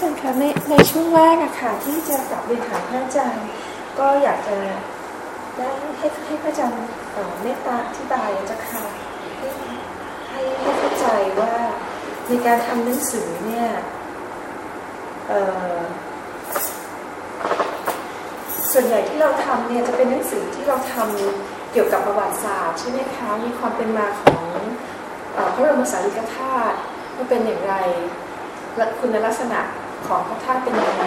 จารย์คะในในช่วงแรกอะค่ะ ที่จะกลับเรียนถามพระอาจารย์ก็อยากจะได้ให้ให้พระอาจารย์เมตตาอธิบายจะค่ะให้ให้เข้าใจว่าในการทำหนังสือเนี่ยส่วนใหญ่ที่เราทำเนี่ยจะเป็นหนังสือที่เราทำเกี่ยวกับประวัติศาสตร์ใช่ไหมคะมีความเป็นมาของพระบรมสารีริกธาตุว่าเป็นอย่างไรคุณลักษณะ ของพระธาตุเป็นยังไง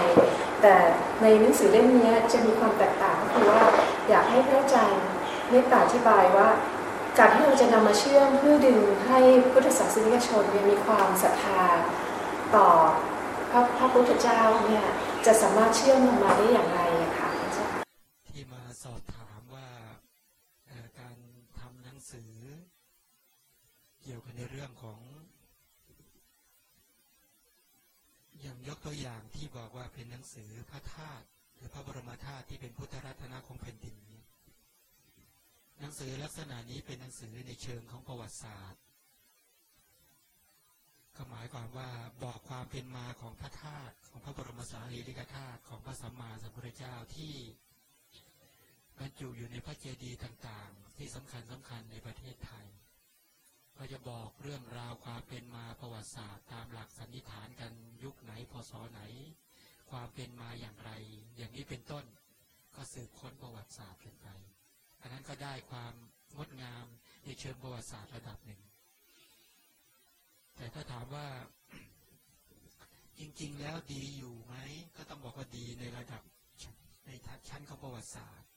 แต่ในหนังสือเล่มนี้จะมีความแตกต่างก็คือว่าอยากให้พระอาจารย์เมตตาอธิบายว่า การที่เราจะนำมาเชื่อมเพื่อดึงให้พุทธศาสนิกชนมีความศรัทธาต่อพระพระพุทธเจ้าเนี่ยจะสามารถเชื่อมลงมาได้อย่างไรคะที่มาสอบถามว่าการทำหนังสือ เกี่ยวกับในเรื่องของ อย่างยกตัวอย่างที่บอกว่าเป็นหนังสือพระธาตุหรือพระบรมธาตุที่เป็นพุทธรัตนะของแผ่นดินนี้หนังสือลักษณะนี้เป็นหนังสือในเชิงของประวัติศาสตร์ก็หมายความว่าบอกความเป็นมาของพระธาตุของพระบรมสารีริกธาตุของพระสัมมาสัมพุทธเจ้าที่บรรจุอยู่ในพระเจดีย์ต่างๆ ที่สำคัญสำคัญในประเทศไทย ก็จะบอกเรื่องราวความเป็นมาประวัติศาสตร์ตามหลักสันนิษฐานกันยุคไหนพศไหน ความเป็นมาอย่างไร อย่างนี้เป็นต้น ก็สืบค้นประวัติศาสตร์กันไปอันนั้นก็ได้ความงดงามในเชิงประวัติศาสตร์ระดับหนึ่ง แต่ถ้าถามว่าจริง ๆ แล้วดีอยู่ไหมก็ต้องบอกว่าดีในระดับในชั้นของประวัติศาสตร์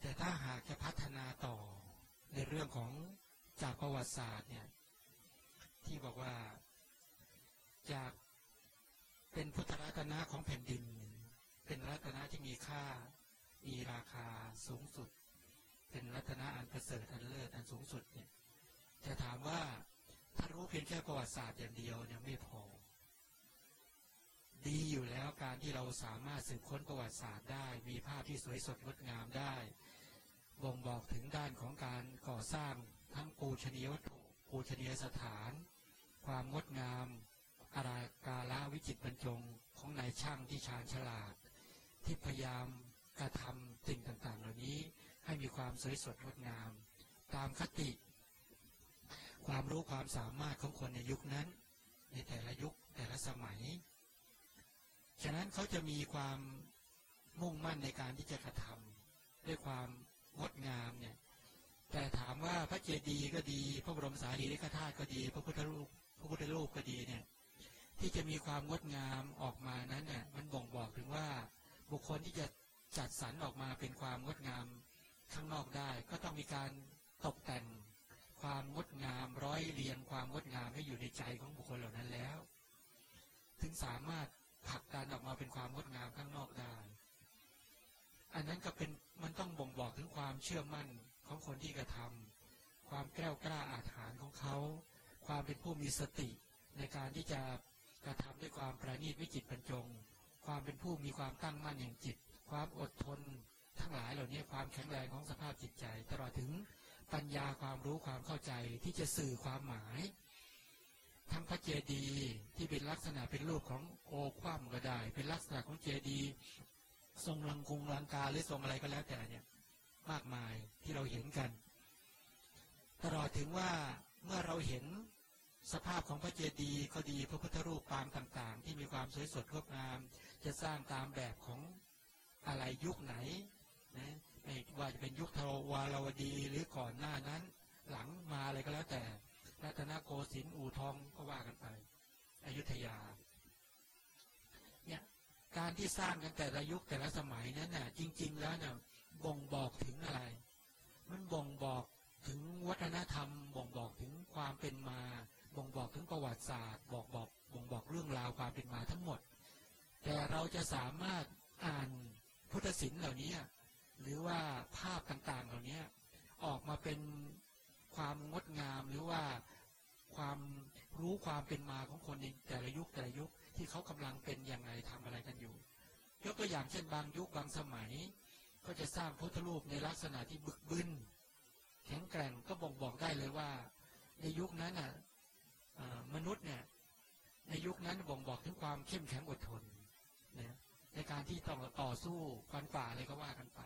แต่ถ้าหากจะพัฒนาต่อ ในเรื่องของจากประวัติศาสตร์เนี่ยที่บอกว่าจากเป็นพุทธรัตนะของแผ่นดิน เป็นรัตนะที่มีค่ามีราคาสูงสุด เป็นรัตนะอันประเสริฐอันเลิศอันสูงสุดเนี่ยจะถามว่าถ้ารู้เพียงแค่ประวัติศาสตร์อย่างเดียวเนี่ยไม่พอ ดีอยู่แล้วการที่เราสามารถสืบค้นประวัติศาสตร์ได้ มีภาพที่สวยสดงดงามได้ บ่งบอกถึงด้านของการก่อสร้างทั้งปูชนียวัตถุปูชนียสถาน ความงดงาม อารากาละวิจิตบรรจงของนายช่างที่ชาญฉลาด ที่พยายามกระทำสิ่งต่างๆ เหล่านี้ให้มีความสวยสดงดงาม ตามคติ ความรู้ความสามารถของคนในยุคนั้น ในแต่ละยุคแต่ละสมัย ฉะนั้นเขาจะมีความมุ่งมั่นในการที่จะกระทำด้วยความ งดงามเนี่ยแต่ถามว่าพระเจดีย์ก็ดี พระบรมสารีริกธาตุก็ดี พระพุทธรูปพระพุทธรูปก็ดีเนี่ยที่จะมีความงดงามออกมานั้นเนี่ยมันบ่งบอกถึงว่าบุคคลที่จะจัดสรรออกมาเป็นความงดงามข้างนอกได้ ก็ต้องมีการตกแต่งความงดงามร้อยเรียงความงดงามให้อยู่ในใจของบุคคลเหล่านั้นแล้ว ถึงสามารถผลักดันออกมาเป็นความงดงามข้างนอกได้ อันนั้นก็เป็นมันต้องบ่งบอกถึงความเชื่อมั่นของคนที่กระทำความแกล้วกล้าอาถรรพ์ของเขา ความเป็นผู้มีสติในการที่จะกระทำด้วยความประณีตวิจิตบรรจง ความเป็นผู้มีความตั้งมั่นอย่างจิต ความอดทนทั้งหลายเหล่านี้ความแข็งแรงของสภาพจิตใจ ตลอดถึงปัญญาความรู้ความเข้าใจที่จะสื่อความหมาย ทั้งพระเจดีย์ที่เป็นลักษณะเป็นรูปของโอคว่ำก็ได้ เป็นลักษณะของเจดีย์ ทรงลังคุงลังกาหรือทรงอะไรก็แล้วแต่เนี่ย มากมายที่เราเห็นกัน ตลอดถึงว่าเมื่อเราเห็นสภาพของพระเจดีย์ก็ดีพระพุทธรูปปางต่างๆ ที่มีความสวยสดงดงาม จะสร้างตามแบบของอะไรยุคไหนนะไม่ว่าจะเป็นยุคทวารวดีหรือก่อนหน้านั้น หลังมาอะไรก็แล้วแต่รัตนโกสินทร์อู่ทองก็ว่ากันไป อยุธยา การที่สร้างกันแต่ละยุคแต่ละสมัยนั้นน่ะ จริง ๆ แล้วเนี่ยบ่งบอกถึงอะไร มันบ่งบอกถึงวัฒนธรรม บ่งบอกถึงความเป็นมา บ่งบอกถึงประวัติศาสตร์บอกบอกบ่งบอกเรื่องราวความเป็นมาทั้งหมด แต่เราจะสามารถอ่านพุทธศิลป์เหล่านี้ หรือว่าภาพต่างๆเหล่านี้ออกมาเป็นความงดงามหรือว่าความรู้ความเป็นมาของคนในแต่ละยุคแต่ละยุค ที่เขากำลังเป็นยังไงทำอะไรกันอยู่ ยกตัวอย่างเช่นบางยุคบางสมัย ก็จะสร้างพุทธรูปในลักษณะที่บึกบึนแข็งแกร่งก็บ่งบอกได้เลยว่า ในยุคนั้นน่ะมนุษย์เนี่ยในยุคนั้นบ่งบอกถึงความเข้มแข็งอดทนนะในการที่ต้องต่อสู้ฟันฝ่าอะไรก็ว่ากันไป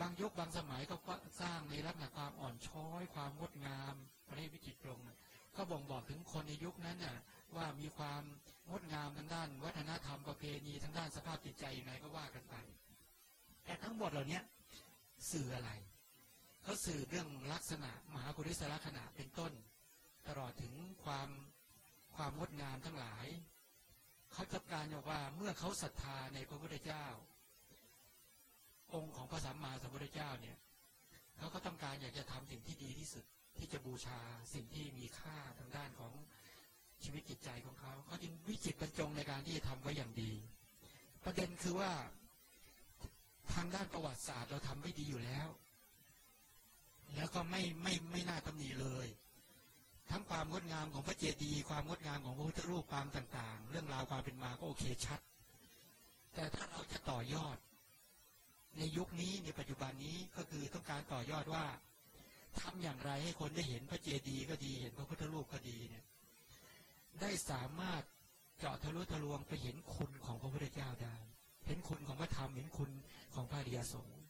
บางยุคบางสมัยก็สร้างในลักษณะความอ่อนช้อย ความงดงามประเทศวิจิตรตรงก็บ่งบอกถึงคนในยุคนั้นน่ะว่ามีความ งดงามทางด้าน วัฒนธรรมประเพณีทางด้านสภาพจิตใจยังไงก็ว่ากันไป แต่ทั้งหมดเหล่านี้สื่ออะไรเขาสื่อเรื่องลักษณะ มหาปุริสลักษณะเป็นต้น ตลอดถึงความความงดงามทั้งหลายเขาจับการบอกว่าเมื่อเขาศรัทธาในพระพุทธเจ้า องค์ของพระสัมมาสัมพุทธเจ้าเนี่ยเขาก็ต้องการอยากจะทำสิ่งที่ดีที่สุดที่จะบูชาสิ่งที่มีค่าทางด้านของ ชีวิตจิตใจของเขาเขาจึงวิจิตบรรจงในการที่จะทำไว้อย่างดี ประเด็นคือว่าทางด้านประวัติศาสตร์เราทำไว้ดีอยู่แล้ว แล้วก็ไม่ไม่ไม่น่าตำหนิเลย ทั้งความงดงามของพระเจดีย์ความงดงามของพระพุทธรูปปางต่าง ๆ เรื่องราวความเป็นมาก็โอเคชัด แต่ถ้าเราจะต่อยอด ในยุคนี้ในปัจจุบันนี้ก็คือต้องการต่อยอดว่าทำอย่างไรให้คนได้เห็นพระเจดีย์ก็ดี เห็นพระพุทธรูปก็ดีเนี่ย ได้สามารถเจาะทะลุทะลวงไปเห็นคุณของพระพุทธเจ้าได้ เห็นคุณของพระธรรมเห็นคุณของพระอริยสงฆ์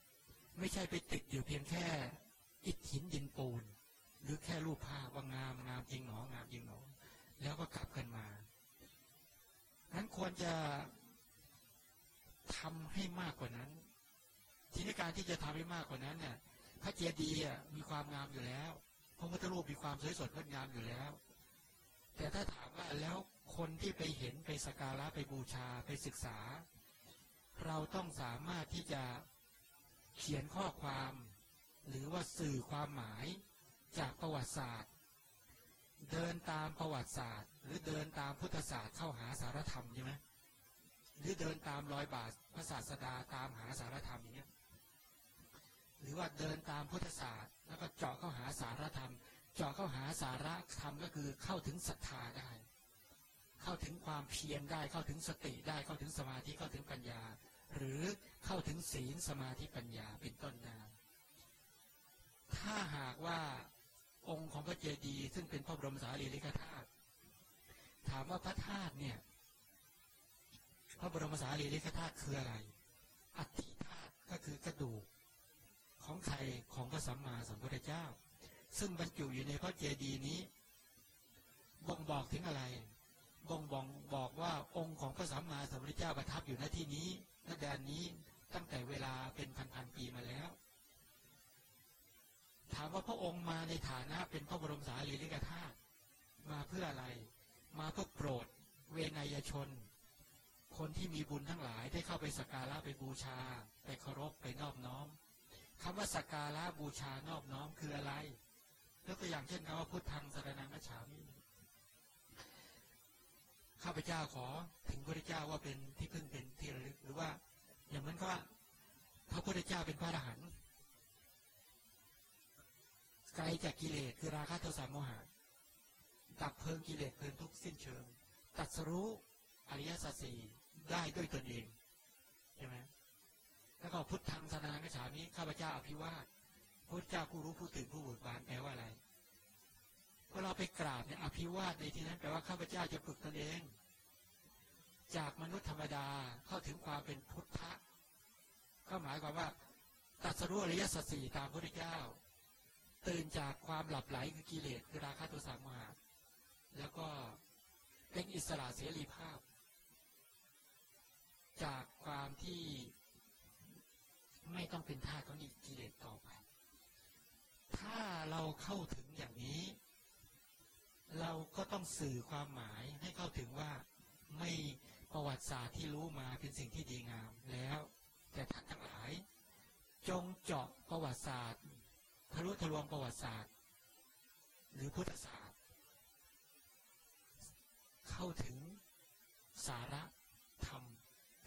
ไม่ใช่ไปติดอยู่เพียงแค่ อิฐหินดินปูน หรือแค่รูปภาพว่างามงามจริงหนองามจริงหนอแล้วก็กลับกันมานั้นควรจะทำให้มากกว่านั้น ทีนี้การที่จะทำให้มากกว่านั้นเนี่ยพระเจดีย์มีความงามอยู่แล้วพระพุทธรูปมีความสวยสดงดงามอยู่แล้ว แต่ถ้าถามว่าแล้วคนที่ไปเห็นไปสักการะไปบูชาไปศึกษา เราต้องสามารถที่จะเขียนข้อความ หรือว่าสื่อความหมายจากประวัติศาสตร์ เดินตามประวัติศาสตร์ หรือเดินตามพุทธศาสตร์เข้าหาสารธรรมใช่ไหมหรือเดินตามรอยบาทพระศาสดาตามหาสารธรรมอย่างเงี้ยหรือว่าเดินตามพุทธศาสตร์ แล้วก็เจาะเข้าหาสารธรรม จาะเข้าหาสาระธรรมก็คือเข้าถึงศรัทธาได้ เข้าถึงความเพียรได้ เข้าถึงสติได้ เข้าถึงสมาธิ เข้าถึงปัญญา หรือเข้าถึงศีลสมาธิปัญญาเป็นต้นได้ถ้าหากว่าองค์ของพระเจดีย์ซึ่งเป็นพระบรมสารีริกธาตุถามว่าพระธาตุเนี่ย พระบรมสารีริกธาตุคืออะไร อัฐิธาตุก็คือกระดูกของใครของพระสัมมาสัมพุทธเจ้า ซึ่งบรรจุอยู่ในพระเจดีย์นี้ บ่งบอกถึงอะไร บ่งบอกบอกว่าองค์ของพระสัมมาสัมพุทธเจ้าประทับอยู่ณที่นี้ณแดนนี้ตั้งแต่เวลาเป็นพันๆปีมาแล้ว ถามว่าพระองค์มาในฐานะเป็นพระบรมสารีริกธาตุมาเพื่ออะไร มาเพื่อโปรด เวนยชน คนที่มีบุญทั้งหลายได้เข้าไปสักการะไปบูชา ไปเคารพไปนอบน้อมคำว่าสักการะบูชานอบน้อมคืออะไร ยกตัวอย่างเช่นคำว่าพุทธังสรนังกัจฉามิข้าพเจ้าขอถึงพระเจ้าว่าเป็นที่พึ่งเป็นที่ระลึกหรือว่า อย่างนั้นก็พระพุทธเจ้าเป็นพระอรหันต์ไกลจากกิเลสคือราคะโทสะโมหะดับเพลิงกิเลสเพลิงทุกสิ้นเชิง ตัดสรู้อริยสัจสี่ได้ด้วยตนเองใช่ไหมแล้วก็พุทธังสนานกฉามิข้าพเจ้าอภิวาทพระเจ้าผู้รู้ผู้ตื่นผู้บุญบานแปลว่าอะไร พอเราไปกราบเนี่ยอภิวาทในที่นั้นแปลว่าข้าพเจ้าจะฝึกตนเอง จากมนุษย์ธรรมดาเข้าถึงความเป็นพุทธะก็หมายความว่าตัดสรู้อริยสัจสี่ตามพระพุทธเจ้า ตื่นจากความหลับไหลคือกิเลสคือราคะโทสะโมหะแล้วก็เป็นอิสระเสรีภาพ จากความที่ไม่ต้องเป็นทาสของกิเลสต่อไป ถ้าเราเข้าถึง เราก็ต้องสื่อความหมายให้เข้าถึงว่าไม่ประวัติศาสตร์ที่รู้มาเป็นสิ่งที่ดีงามแล้ว แต่ท่านทั้งหลาย จงเจาะประวัติศาสตร์ทะลุทะลวงประวัติศาสตร์ หรือพุทธศาสตร์ เข้าถึงสาระธรรม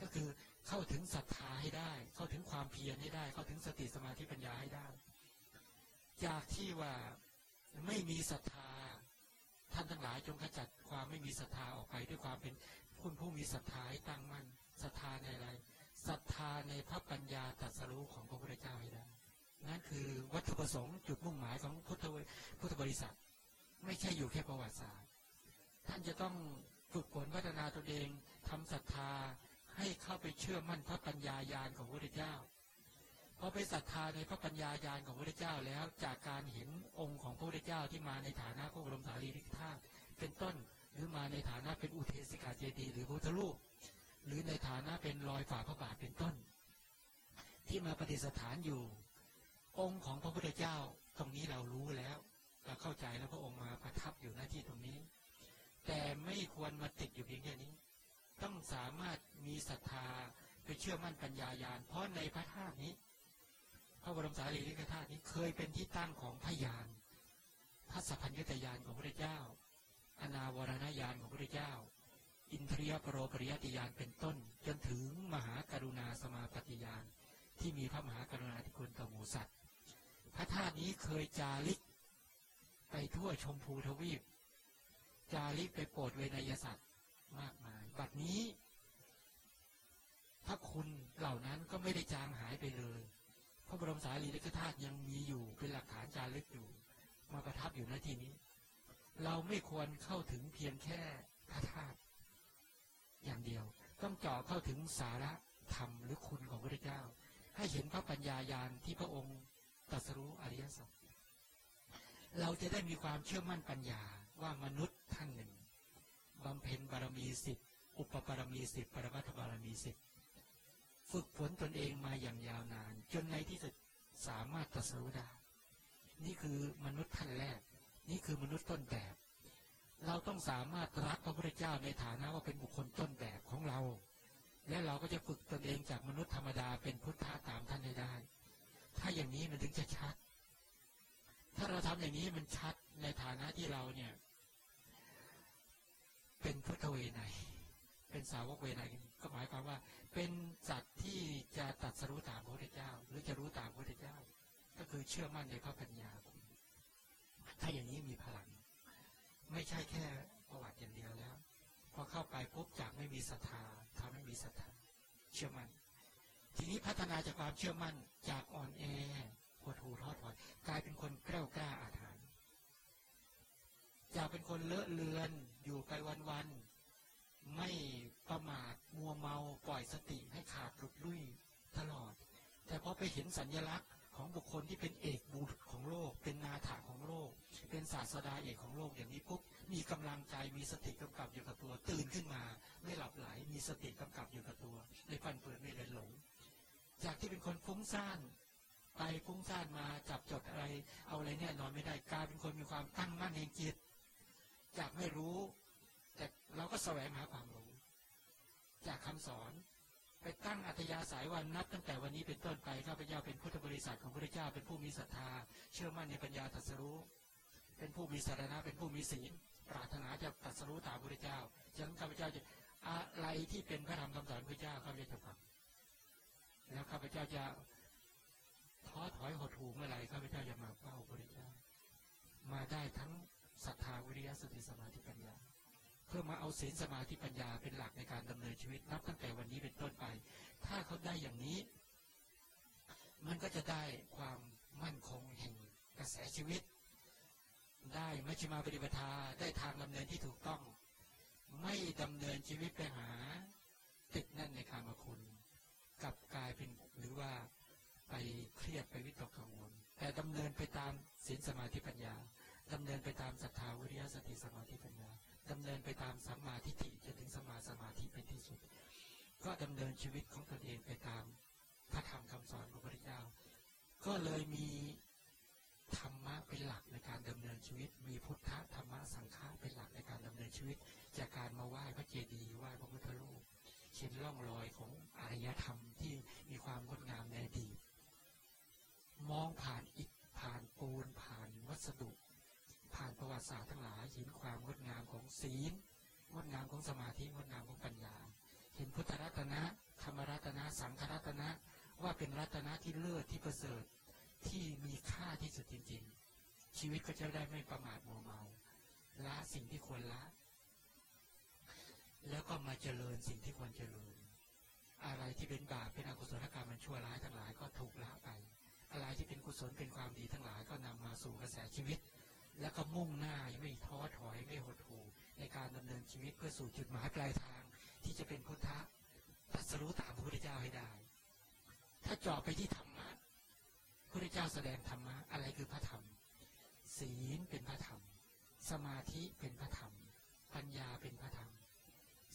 ก็คือเข้าถึงศรัทธาให้ได้ เข้าถึงความเพียรให้ได้ เข้าถึงสติสมาธิปัญญาให้ได้ จากที่ว่าไม่มีศรัทธา ท่านทั้งหลายจงขจัดความไม่มีศรัทธาออกไปด้วยความเป็นคุณผู้มีศรัทธาให้ตั้งมั่นศรัทธาในอะไรศรัทธาในพระปัญญาตรัสรู้ของพระพุทธเจ้าให้ได้นั่นคือวัตถุประสงค์จุดมุ่งหมายของพุทธพุทธบริษัท ไม่ใช่อยู่แค่ประวัติศาสตร์ ท่านจะต้องฝึกฝนพัฒนาตนเองทำศรัทธาให้เข้าไปเชื่อมั่นพระปัญญาญาณของพระพุทธเจ้า พอไปศรัทธาในพระปัญญาญาณของพระพุทธเจ้าแล้วจากการเห็นองค์ของพระพุทธเจ้าที่มาในฐานะพระบรมสารีริกธาตุเป็นต้น หรือมาในฐานะเป็นอุเทสิกาเจดีหรือพุทธรูปหรือในฐานะเป็นรอยฝ่าพระบาทเป็นต้น ที่มาปฏิสถานอยู่ องค์ของพระพุทธเจ้าตรงนี้เรารู้แล้วเราเข้าใจแล้วพระองค์มาประทับอยู่หน้าที่ตรงนี้ แต่ไม่ควรมาติดอยู่เพียงแค่นี้ ต้องสามารถมีศรัทธาไปเชื่อมั่นปัญญายาณเพราะในพระธาตุนี้ พระบรมสารีริกธาตุนี้เคยเป็นที่ตั้งของพยานพระสัพพัญญตยานของพระเจ้า อนาวรณญาณของพระเจ้า อินทรียปรโรปริยติยานเป็นต้น จนถึงมหากรุณาสมาปฏิยานที่มีพระมหากรุณาธิคุณต่อหมูสัตว์ พระธาตุนี้เคยจาริกไปทั่วชมพูทวีป จาริกไปโปรดเวนยสัตว์มากมาย บัดนี้พระคุณเหล่านั้นก็ไม่ได้จางหายไปเลย ระบรมสารีริกธาตุยังมีอยู่เป็นหลักฐานจารึกอยู่ มาประทับอยู่ณที่นี้ เราไม่ควรเข้าถึงเพียงแค่พระธาตุอย่างเดียวต้องเจาะเข้าถึงสาระธรรมหรือคุณของพระเจ้า ให้เห็นพระปัญญายาณที่พระองค์ตรัสรู้อริยสัจเราจะได้มีความเชื่อมั่นปัญญาว่ามนุษย์ท่านหนึ่งบำเพ็ญบารมีสิบอุปบารมีสิบปรมัตถบารมีสิบ ฝึกฝนตนเองมาอย่างยาวนาน จนในที่สุดสามารถตรัสรู้ได้ นี่คือมนุษย์ท่านแรก นี่คือมนุษย์ต้นแบบ เราต้องสามารถรักพระพุทธเจ้าในฐานะว่าเป็นบุคคลต้นแบบของเรา และเราก็จะฝึกตนเองจากมนุษย์ธรรมดาเป็นพุทธะตามท่านได้ ถ้าอย่างนี้มันถึงจะชัด ถ้าเราทำอย่างนี้มันชัดในฐานะที่เราเนี่ย เป็นพุทธเวไน เป็นสาวกเวไนยก็หมายความว่า เป็นสัตว์ที่จะตัดสรู้ตามพระพุทธเจ้า หรือจะรู้ตามพระพุทธเจ้า ก็คือเชื่อมั่นในพระปัญญา ถ้าอย่างนี้มีพลัง ไม่ใช่แค่ประวัติอย่างเดียวแล้ว พอเข้าไปปุ๊บจากไม่มีศรัทธาทำให้มีศรัทธาเชื่อมั่น ทีนี้พัฒนาจากความเชื่อมั่นจากอ่อนแอหดหูท้อถอยกลายเป็นคนแกล้วกล้าอาถรรพ์จากเป็นคนเลอะเลือนอยู่ไปวันๆ ไม่ประมาทมัวเมาปล่อยสติให้ขาดหลุดลุ่ยตลอด แต่พอไปเห็นสัญญลักษณ์ของบุคคลที่เป็นเอกบุตรของโลก เป็นนาถาของโลก เป็นศาสดาเอกของโลกอย่างนี้ปุ๊บมีกำลังใจมีสติกำกับอยู่กับตัว ตื่นขึ้นมา ไม่หลับไหลมีสติกำกับอยู่กับตัวไม่ฟันเฟือนไม่เลยหลง จากที่เป็นคนฟุ้งซ่านไปฟุ้งซ่านมาจับจดอะไร เอาอะไรแน่นอนไม่ได้กลายเป็นคนมีความตั้งมั่นในจิต จากไม่รู้ แต่เราก็แสวงหาความรู้ จากคำสอน ไปตั้งอัธยาศัยวันนับตั้งแต่วันนี้เป็นต้นไปข้าพเจ้าเป็นพุทธบริษัทของพระเจ้าเป็นผู้มีศรัทธา เชื่อมั่นในปัญญาตรัสรู้ เป็นผู้มีสารณะเป็นผู้มีศีลปรารถนาจะตรัสรู้ตามพระเจ้าฉะนั้นข้าพเจ้าจะอะไรที่เป็นพระธรรมคำสอนพระเจ้าข้าพเจ้าจะฟังแล้วข้าพเจ้าจะท้อถอยหดหู่เมื่อไหร่ข้าพเจ้าจะมาเฝ้าพระเจ้ามาได้ทั้งศรัทธาวิริยะสติสมาธิปัญญา พื่อมาเอาศีลสมาธิปัญญาเป็นหลักในการดำเนินชีวิตนับตั้งแต่วันนี้เป็นต้นไป ถ้าเขาได้อย่างนี้ มันก็จะได้ความมั่นคงแห่งกระแสชีวิต ได้มัชฌิมาปฏิปทาได้ทางดำเนินที่ถูกต้อง ไม่ดำเนินชีวิตไปหา ติดแน่นในการมคุณกลับกลายเป็นหรือว่าไปเครียดไปวิตกกังวล แต่ดำเนินไปตามศีลสมาธิปัญญาดำเนินไปตามศรัทธาวิริยะสติสมาธิปัญญา ดำเนินไปตามสัมมาทิฏฐิจนถึงสมาสมาธิเป็นที่สุด ก็ดำเนินชีวิตของตนเองไปตามพระธรรมคำสอนของพระเจ้า ก็เลยมีธรรมะเป็นหลักในการดำเนินชีวิต มีพุทธธรรมะสังฆะเป็นหลักในการดำเนินชีวิต จากการมาไหว้พระเจดีย์ไหว้พระพุทธรูปเห็นร่องรอยของอารยธรรมที่มีความงดงามในอดีตมองผ่านอิฐผ่านปูนผ่านวัสดุ ผ่านประวัติศาสตร์ทั้งหลายเห็นความงดงามของศีลงดงามของสมาธิงดงามของปัญญา เห็นพุทธรัตนะธรรมรัตนะสังฆรัตนะ ว่าเป็นรัตนะที่เลิศที่ประเสริฐที่มีค่าที่สุดจริง ๆ ชีวิตก็จะได้ไม่ประมาทมัวเมาละสิ่งที่ควรละ แล้วก็มาเจริญสิ่งที่ควรเจริญ อะไรที่เป็นบาปเป็นอกุศลกรรมมันชั่วร้ายทั้งหลายก็ถูกละไป อะไรที่เป็นกุศลเป็นความดีทั้งหลายก็นำมาสู่กระแสชีวิต แล้วก็มุ่งหน้าไม่ท้อถอยไม่หดหู่ในการดำเนินชีวิตเพื่อสู่จุดหมายปลายทาง ที่จะเป็นพุทธะตัสรู้ตามพระพุทธเจ้าให้ได้ ถ้าเจาะไปที่ธรรมะพระพุทธเจ้าแสดงธรรมะอะไรคือพระธรรม ศีลเป็นพระธรรม สมาธิเป็นพระธรรม ปัญญาเป็นพระธรรม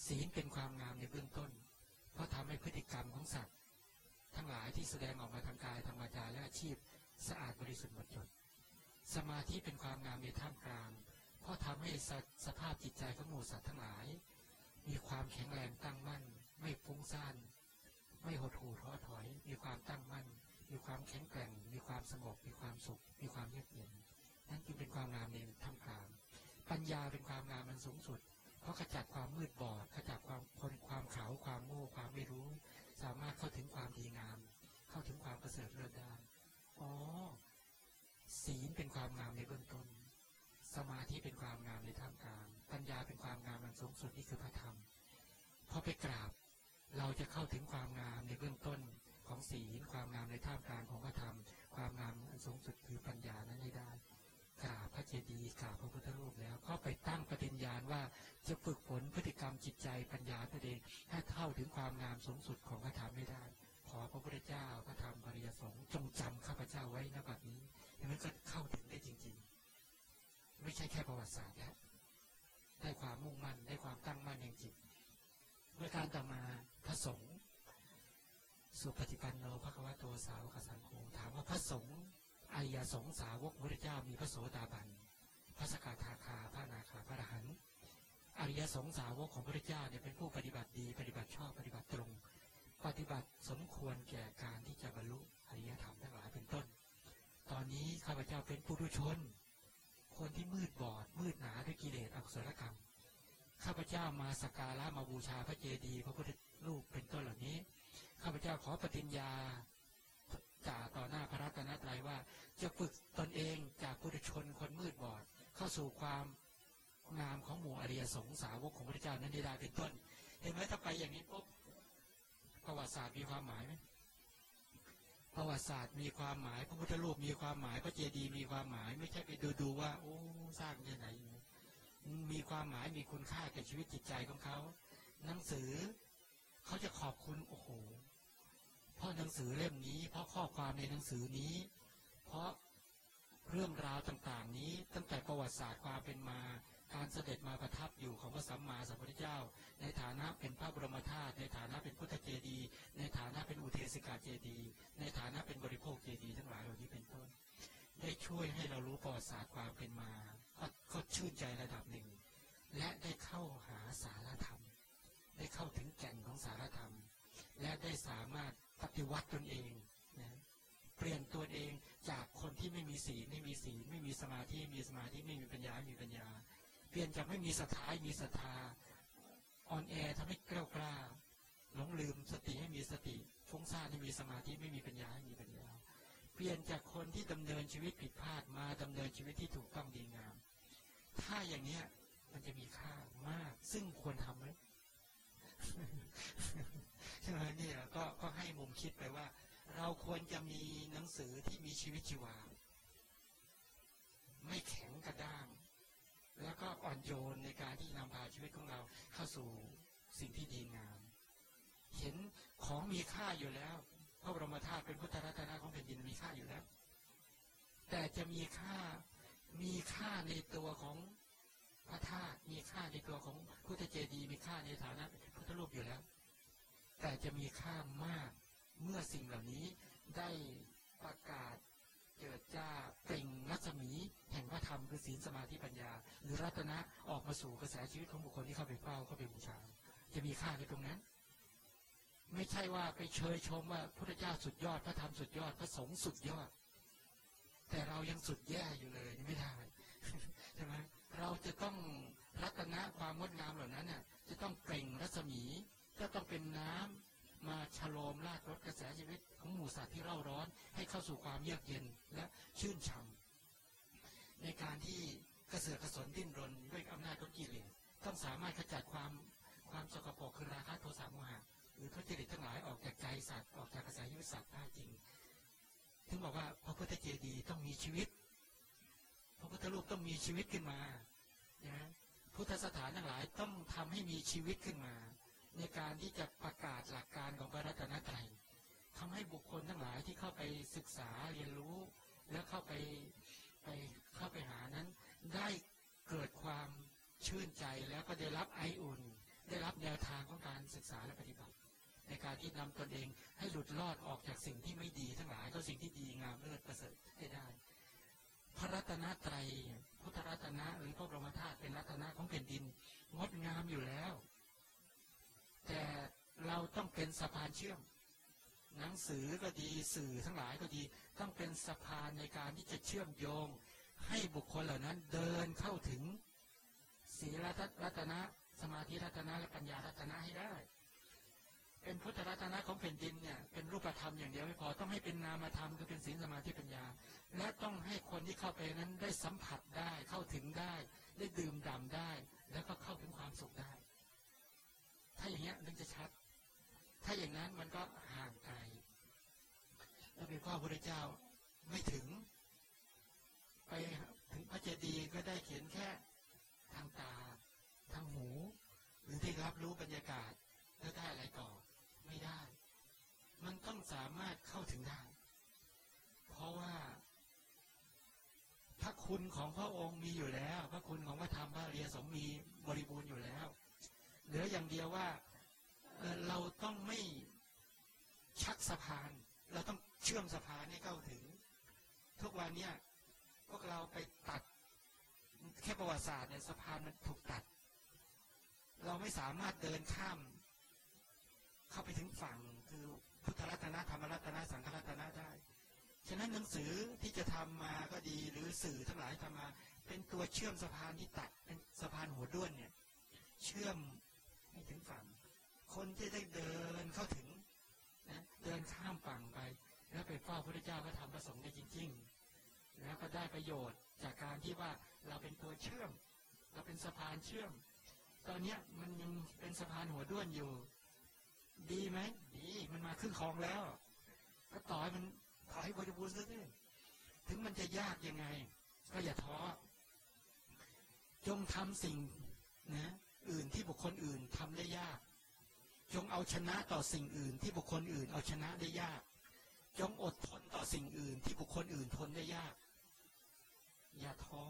ศีลเป็นความงามในเบื้องต้น เพราะทำให้พฤติกรรมของสัตว์ ทั้งหลายที่แสดงออกมาทางกายทางวาจาและอาชีพ สะอาดบริสุทธิ์หมดจด สมาธิเป็นความงามในท่ามกลาง เพราะทำให้สสภาพจิตใจของหมู่สัตว์ทั้งหลาย มีความแข็งแรงตั้งมั่น ไม่ฟุ้งซ่าน ไม่หดหู่ท้อถอย มีความตั้งมั่น มีความแข็งแกร่ง มีความสงบ มีความสุข มีความเยือกเย็น นั่นจึงเป็นความงามในท่ามกลาง ปัญญาเป็นความงามมันสูงสุด เพราะขจัดความมืดบอด ขจัดความคนความขาว ความโง่ ความไม่รู้ สามารถเข้าถึงความดีงาม เข้าถึงความประเสริฐเลิศได้ อ๋อ ศีลเป็นความงามในเบื้องต้น สมาธิเป็นความงามในท่ามกลาง ปัญญาเป็นความงามมันสูงสุดนี่คือพระธรรมพอไปกราบเราจะเข้าถึงความงามในเบื้องต้นของศีลความงามในท่ามกลางของพระธรรม ความงามอันสูงสุดคือปัญญานั้นให้ได้กราบพระเจดีย์กราบพระพุทธรูปแล้วก็ไปตั้งปฏิญญาณว่าจะฝึกฝนพฤติกรรมจิตใจปัญญาตัวเองให้เท่าถึงความงามสูงสุดของพระธรรมไม่ได้ ขอพระพุทธเจ้าพระธรรมปริยสงฆ์จงจำข้าพเจ้าไว้ณบัดนี้ อย่างนั้นก็เข้าถึงได้จริง ๆ ไม่ใช่แค่ประวัติศาสตร์แล้วได้ความมุ่งมั่นได้ความตั้งมั่นอย่างจิตเมื่อการต่อมาพระสงฆ์สุปฏิปันโนภควโตสาวกสังโฆถามว่าพระสงฆ์อริยสงฆ์สาวกพระเจ้ามีพระโสดาบัน พระสกทาคาพระนาคาพระอรหันต์อริยสงฆ์สาวกของพระเจ้าเนี่ยเป็นผู้ปฏิบัติดีปฏิบัติชอบปฏิบัติตรง ปฏิบัติสมควรแก่การที่จะบรรลุอริยธรรมทั้งหลายเป็นต้น ตอนนี้ข้าพเจ้าเป็นปุถุชน คนที่มืดบอด มืดหนาด้วยกิเลสอกุศลกรรม ข้าพเจ้ามาสักการะมาบูชาพระเจดีย์พระพุทธรูปเป็นต้นเหล่านี้ ข้าพเจ้าขอปฏิญญาจ่าต่อหน้าพระรัตนตรัยว่า จะฝึกตนเองจากปุถุชนคนมืดบอด เข้าสู่ความงามของหมู่อริยสงฆ์สาวกของพระเจ้านั้นได้เป็นต้น เห็นไหมถ้าไปอย่างนี้ปุ๊บประวัติศาสตร์มีความหมายไหม ประวัติศาสตร์มีความหมาย พระพุทธรูปมีความหมาย พระเจดีย์มีความหมาย ไม่ใช่ไปดูดูว่า โอ้สร้างที่ไหน มีความหมายมีคุณค่าแก่ชีวิตจิตใจของเขา หนังสือเขาจะขอบคุณโอ้โหเพราะหนังสือเล่มนี้ เพราะข้อความในหนังสือนี้ เพราะเรื่องราวต่างๆ นี้ตั้งแต่ประวัติศาสตร์ความเป็นมา การเสด็จมาประทับอยู่ของพระสัมมาสัมพุทธเจ้า ในฐานะเป็นพระบรมธาตุในฐานะเป็นพุทธเจดีย์ในฐานะเป็นอุเทสิกาเจดีย์ในฐานะเป็นบริโภคเจดีย์ทั้งหลายเหล่านี้เป็นต้น ได้ช่วยให้เรารู้ประวัติศาสตร์ความเป็นมาก็ชื่นใจระดับหนึ่ง และได้เข้าหาสารธรรม ได้เข้าถึงแก่นของสารธรรม และได้สามารถปฏิวัติตนเองนะเปลี่ยนตัวเองจากคนที่ไม่มีศีลไม่มีศีลไม่มีสมาธิมีสมาธิไม่มีปัญญา มีปัญญา ลี่ยนจากไม่มีศรัทธามีศรัทธาอ่อนแอทำให้กล้ากล้าหลงลืมสติให้มีสติฟุ้งซ่านให้มีสมาธิไม่มีปัญญาให้มีปัญญา เปลี่ยนจากคนที่ดำเนินชีวิตผิดพลาดมาดำเนินชีวิตที่ถูกต้องดีงาม ถ้าอย่างเนี้ยมันจะมีค่ามาก ซึ่งควรทำไหมใช่ไหมเนี่ยก็ก็ให้มุมคิดไปว่า เราควรจะมีหนังสือที่มีชีวิตชีวา ไม่แข็งกระด้าง แล้วก็อ่อนโยนในการที่นำพาชีวิตของเราเข้าสู่สิ่งที่ดีงาม เห็นของมีค่าอยู่แล้วพระบรมธาตุเป็นพุทธรัตนะของแผ่นดินมีค่าอยู่แล้ว แต่จะมีค่ามีค่าในตัวของพระธาตุมีค่าในตัวของพุทธเจดีย์มีค่าในฐานะพุทธรูปอยู่แล้ว แต่จะมีค่ามากเมื่อสิ่งเหล่านี้ได้ประกาศ เกิดจ้าเปล่งรัศมี แห่งพระธรรมคือศีลสมาธิปัญญา หรือรัตนะออกมาสู่กระแสชีวิตของบุคคลที่เข้าไปเฝ้าเข้าไปบูชา จะมีค่าในตรงนั้น ไม่ใช่ว่าไปเชยชมว่าพระเจ้าสุดยอดพระธรรมสุดยอดพระสงฆ์สุดยอด แต่เรายังสุดแย่อยู่เลยไม่ได้ใช่ไหมเราจะต้องรัตนะความงดงามเหล่านั้นน่ะจะต้องเปล่งรัศมีจะต้องเป็นน้ำ มาฉโลมลาดรถกระแสชีวิตของหมู่สัตว์ที่เร่าร้อน ให้เข้าสู่ความเยือกเย็นและชื่นช่ำในการที่กระเสือกกระสนดิ้นรนด้วยอำนาจของกิเลสต้องสามารถขจัดความความสกปรกคือราคะโทสะโมหะหรือทุจริตทั้งหลายออกจากใจสัตว์ออกจากกระแสชีวิตสัตว์ได้จริงถึงบอกว่าพระพุทธเจดีย์ต้องมีชีวิต พระพุทธรูปต้องมีชีวิตขึ้นมานะพุทธสถานทั้งหลายต้องทำให้มีชีวิตขึ้นมา ในการที่จะประกาศหลักการของพระรัตนตรัยทำให้บุคคลทั้งหลายที่เข้าไปศึกษาเรียนรู้ แล้วเข้าไปไปเข้าไปหานั้นได้เกิดความชื่นใจแล้วก็ได้รับไออุ่น ได้รับแนวทางของการศึกษาและปฏิบัติ ในการที่นำตนเองให้หลุดรอดออกจากสิ่งที่ไม่ดีทั้งหลายก็สิ่งที่ดีงามเลิศประเสริฐให้ได้ พระรัตนตรัยพุทธรัตนะหรือพระบรมธาตุเป็นรัตนะของแผ่นดินงดงามอยู่แล้ว แต่เราต้องเป็นสะพานเชื่อม หนังสือก็ดีสื่อทั้งหลายก็ดี ต้องเป็นสะพานในการที่จะเชื่อมโยง ให้บุคคลเหล่านั้นเดินเข้าถึงศีลรัตนะสมาธิรัตนะและปัญญารัตนะให้ได้ เป็นพุทธรัตนะของแผ่นดินเนี่ยเป็นรูปธรรมอย่างเดียวไม่พอต้องให้เป็นนามธรรมคือเป็นศีลสมาธิปัญญา และต้องให้คนที่เข้าไปนั้นได้สัมผัสได้เข้าถึงได้ ได้ดื่มด่ำได้ แล้วก็เข้าถึงความสุขได้ ถ้าอย่างเงี้ยนึกจะชัด ถ้าอย่างนั้นมันก็ห่างไกลแล้วเป็นข้อพระเจ้าไม่ถึง ไปถึงพระเจดีย์ก็ได้เขียนแค่ทางตา ทางหู หรือที่รับรู้บรรยากาศแล้วได้อะไรต่อ ไม่ได้ มันต้องสามารถเข้าถึงได้ เพราะว่าพระคุณของพระองค์มีอยู่แล้ว พระคุณของพระธรรมพระเรียสงมีบริบูรณ์อยู่แล้ว เหลืออย่างเดียวว่าเราต้องไม่ชักสะพาน เราต้องเชื่อมสะพานให้เข้าถึง ทุกวันเนี้ยพวกเราไปตัด แค่ประวัติศาสตร์เนี่ยสะพานมันถูกตัด เราไม่สามารถเดินข้าม เข้าไปถึงฝั่งคือพุทธรัตนะธรรมรัตนะสังฆรัตนะได้ ฉะนั้นหนังสือที่จะทำมาก็ดีหรือสื่อทั้งหลายทำมา เป็นตัวเชื่อมสะพานที่ตัดเป็นสะพานหัวด้วนเนี่ย เชื่อม ให้ถึงฝั่ง คนที่ได้เดินเข้าถึงนะเดินข้ามฝั่งไป แล้วไปเฝ้าพระเจ้าพระธรรมพระสงฆ์ได้จริง ๆ แล้วก็ได้ประโยชน์จากการที่ว่าเราเป็นตัวเชื่อม เราเป็นสะพานเชื่อม ตอนเนี้ยมันยังเป็นสะพานหัวด้วนอยู่ ดีไหมดีมันมาขึ้นคลองแล้ว ก็ต่อให้มันขอให้บริบูรณ์ซะด้วยถึงมันจะยากยังไง ก็อย่าท้อจงทำสิ่งนะ อื่นที่บุคคลอื่นทำได้ยาก จงเอาชนะต่อสิ่งอื่นที่บุคคลอื่นเอาชนะได้ยาก จงอดทนต่อสิ่งอื่นที่บุคคลอื่นทนได้ยาก อย่าท้อ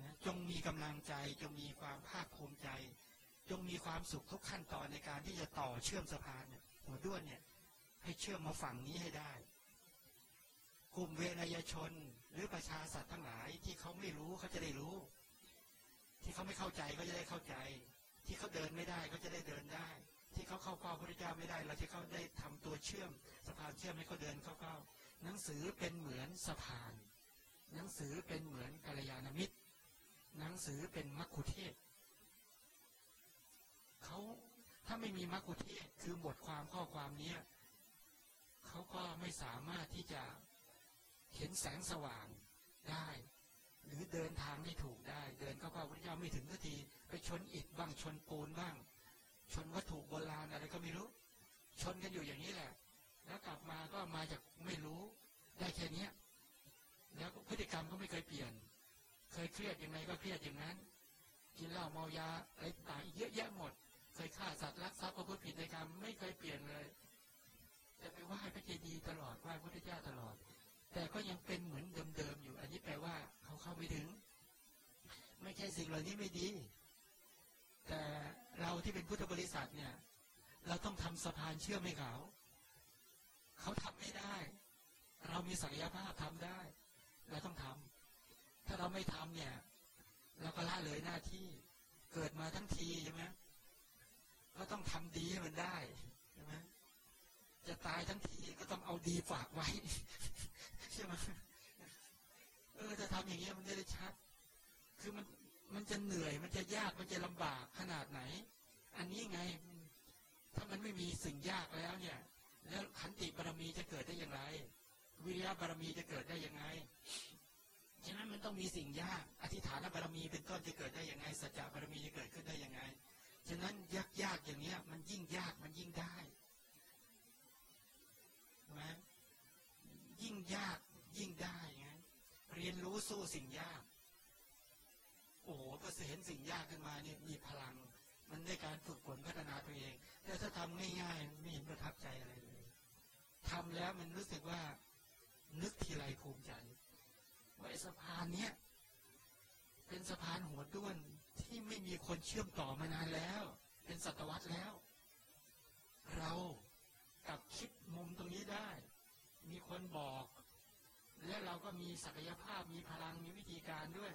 นะจงมีกำลังใจ จงมีความภาคภูมิใจ จงมีความสุขทุกขั้นตอนในการที่จะต่อเชื่อมสะพานเนี่ยหัวด้วนเนี่ย ให้เชื่อมมาฝั่งนี้ให้ได้กลุ่มเวนยชนหรือประชาสัตว์ทั้งหลายที่เขาไม่รู้เขาจะได้รู้ ที่เขาไม่เข้าใจก็จะได้เข้าใจ ที่เขาเดินไม่ได้ก็จะได้เดินได้ ที่เขาเข้าเฝ้าพระเจ้าไม่ได้ เราที่เขาได้ทำตัวเชื่อมสะพานเชื่อมให้เขาเดินเข้าเฝ้าหนังสือเป็นเหมือนสะพาน หนังสือเป็นเหมือนกัลยาณมิตร หนังสือเป็นมัคคุเทศเขาถ้าไม่มีมัคคุเทศคือบทความข้อความเนี้ยเขาก็ไม่สามารถที่จะเห็นแสงสว่างได้ หรือเดินทางไม่ถูกได้ เดินเข้าเฝ้าพระเจ้าไม่ถึงสักทีไปชนอิฐบ้างชนปูนบ้าง ชนวัตถุโบราณอะไรก็ไม่รู้ ชนกันอยู่อย่างนี้แหละ แล้วกลับมาก็มาจากไม่รู้ได้แค่นี้แล้วพฤติกรรมก็ไม่เคยเปลี่ยน เคยเครียดยังไงก็เครียดอย่างนั้น กินเหล้าเมายาอะไรต่างเยอะแยะหมด เคยฆ่าสัตว์รักทรัพย์ประพฤติผิดในกรรมไม่เคยเปลี่ยนเลยแต่ไปไหว้พระเจดีย์ตลอดไหว้พระพุทธเจ้าตลอด แต่ก็ยังเป็นเหมือนเดิมๆอยู่ อันนี้แปลว่า เขาเข้าไม่ถึง ไม่ใช่สิ่งเหล่านี้ไม่ดี แต่เราที่เป็นพุทธบริษัทเนี่ย เราต้องทำสะพานเชื่อมให้เขา เขาทำไม่ได้ เรามีศักยภาพทำได้ เราต้องทำถ้าเราไม่ทำเนี่ย เราก็ละเลยหน้าที่เกิดมาทั้งทีใช่ไหมก็ต้องทำดีให้มันได้ใช่ไหมจะตายทั้งทีก็ต้องเอาดีฝากไว้ใช่ไหม เออจะทำอย่างเงี้ยมันจะได้ชัด คือมันมันจะเหนื่อยมันจะยากมันจะลำบากขนาดไหน อันนี้ไงถ้ามันไม่มีสิ่งยากแล้วเนี่ย แล้วขันติบารมีจะเกิดได้อย่างไร วิริยะบารมีจะเกิดได้ยังไงฉะนั้นมันต้องมีสิ่งยาก อธิษฐานบารมีเป็นต้นจะเกิดได้ยังไง สัจจะบารมีจะเกิดขึ้นได้ยังไง ฉะนั้นยากยากๆอย่างเนี้ย มันยิ่งยากมันยิ่งได้ใช่ไหมยิ่งยากยิ่งได้ รียนรู้สู้สิ่งยาก โอ้โหพอเห็นสิ่งยากขึ้นมาเนี่ยมีพลัง มันในการฝึกฝนพัฒนาตัวเอง แต่ถ้าทำง่ายๆไม่เห็นประทับใจอะไรเลยทำแล้วมันรู้สึกว่านึกทีไรภูมิใจว่าไอ้สะพานเนี้ยเป็นสะพานหัวด้วนที่ไม่มีคนเชื่อมต่อมานานแล้ว เป็นศตวรรษแล้ว เรากลับคิดมุมตรงนี้ได้ มีคนบอก และเราก็มีศักยภาพมีพลังมีวิธีการด้วย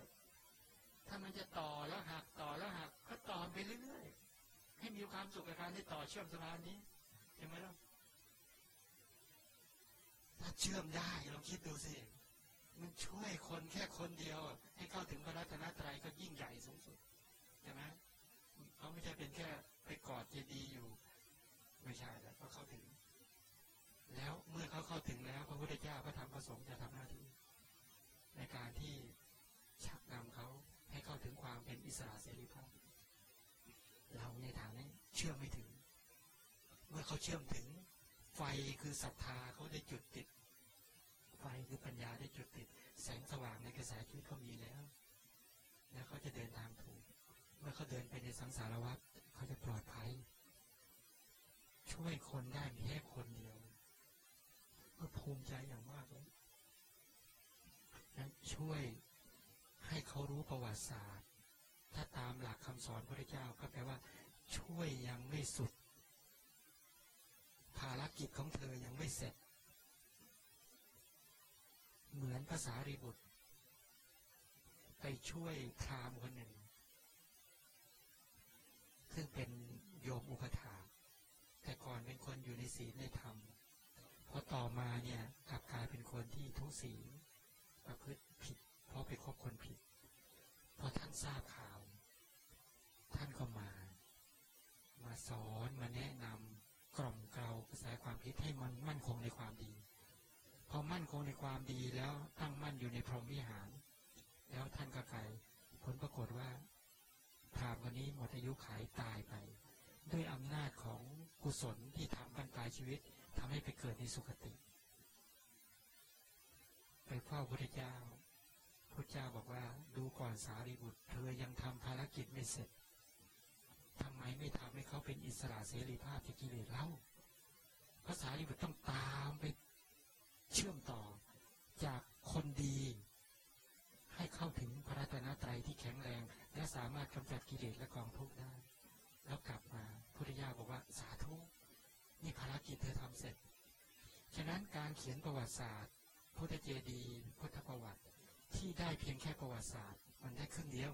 ถ้ามันจะต่อแล้วหักต่อแล้วหักก็ต่อไปเรื่อยๆให้มีความสุขกับการที่ต่อเชื่อมสะพานนี้เห็นไหมล่ะถ้าเชื่อมได้ลองคิดดูสิมันช่วยคนแค่คนเดียว ให้เข้าถึงพระรัตนตรัยก็ยิ่งใหญ่สูงสุดใช่ไหมเขาไม่ใช่เป็นแค่ไปกอดเจดีย์อยู่ ไม่ใช่แล้วก็เข้าถึง แล้วเมื่อเขาเข้าถึงแล้วพระพุทธเจ้าพระธรรมพระสงฆ์จะทำหน้าที่ ในการที่ชักนำเขาให้เข้าถึงความเป็นอิสระเสรีภาพเราในฐานะเชื่อมไม่ถึง เมื่อเขาเชื่อมถึง ไฟคือศรัทธาเขาได้จุดติด ไฟคือปัญญาได้จุดติด แสงสว่างในกระแสชีวิตเขามีแล้ว แล้วเขาจะเดินทางถูก เมื่อเขาเดินไปในสังสารวัฏเขาจะปลอดภัย ช่วยคนได้มีแค่คน ภูมิใจอย่างมากเลยนั้นช่วยให้เขารู้ประวัติศาสตร์ ถ้าตามหลักคำสอนพระเจ้าก็แปลว่า ช่วยยังไม่สุด ภารกิจของเธอยังไม่เสร็จ เหมือนภาษารีบุตร ไปช่วยพรามคนหนึ่ง ซึ่งเป็นโยมอุปถาแต่ก่อนเป็นคนอยู่ในศีลในธรรม พอต่อมาเนี่ยกลับกลายเป็นคนที่ทุศีประพฤติผิด เพราะไปคบคนผิด พอท่านทราบข่าว ท่านก็มา มาสอนมาแนะนำกล่อมเกลากระแสความคิดให้มันมั่นคงในความดี พอมั่นคงในความดีแล้วตั้งมั่นอยู่ในพรหมวิหาร แล้วท่านก็ไกลผลปรากฏว่าพรามคนนี้หมดอายุขัยตายไป ด้วยอำนาจของกุศลที่ทำบรรปลายชีวิต ทำให้ไปเกิดในสุคติ ไปเฝ้าพระเจ้าพระเจ้าบอกว่า ดูก่อนสารีบุตร เธอยังทำภารกิจไม่เสร็จทำไมไม่ทำให้เขาเป็นอิสระเสรีภาพจากกิเลสเล่าพระสารีบุตรต้องตามไปเชื่อมต่อจากคนดี ให้เข้าถึงพระรัตนตรัยที่แข็งแรง และสามารถกำจัดกิเลสและกองทุกข์ได้ แล้วกลับมาพุทธเจ้าบอกว่าสาธุ นี่ภารกิจเธอทำเสร็จ ฉะนั้นการเขียนประวัติศาสตร์ พุทธเจดีย์พุทธประวัติที่ได้เพียงแค่ประวัติศาสตร์ มันได้ครึ่งเดียว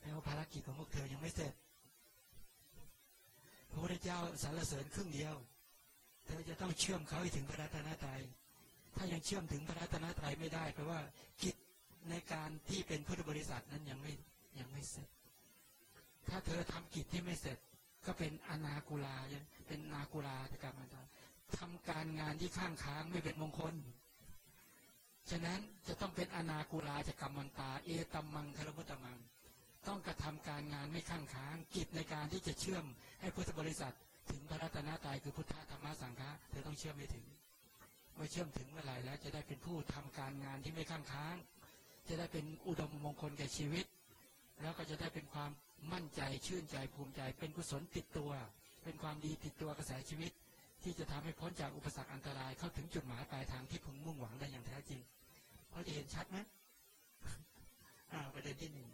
แปลว่าภารกิจของพวกเธอยังไม่เสร็จ พระพุทธเจ้าสรรเสริญครึ่งเดียว เธอจะต้องเชื่อมเขาให้ถึงพระรัตนตรัย ถ้ายังเชื่อมถึงพระรัตนตรัยไม่ได้แปลว่ากิจในการที่เป็นพุทธบริษัทนั้นยังไม่ยังไม่เสร็จ ถ้าเธอทำกิจที่ไม่เสร็จ ก็เป็นอนากุลาเป็นนากุลาตกรรมมันทำการงานที่ข้างค้างไม่เป็นมงคล ฉะนั้นจะต้องเป็นอนากุลาจะกรรมันตา เอตัมมังคารมุตตมัง ต้องกระทำการงานไม่ข้างค้างกิจในการที่จะเชื่อมให้พุทธบริษัท ถึงพระรัตนตรัยคือพุทธธรรมสังฆะเธอต้องเชื่อมไม่ถึงเมื่อเชื่อมถึงเมื่อไหร่แล้วจะได้เป็นผู้ทำการงานที่ไม่ข้างค้าง จะได้เป็นอุดมมงคลแก่ชีวิต แล้วก็จะได้เป็นความ มั่นใจชื่นใจภูมิใจ เป็นกุศลติดตัว เป็นความดีติดตัวกระแสชีวิต ที่จะทำให้พ้นจากอุปสรรคอันตรายเข้าถึงจุดหมายปลายทางที่พึงมุ่งหวังได้อย่างแท้จริง เพราะจะเห็นชัดไหมประเด็นที่หนึ่ง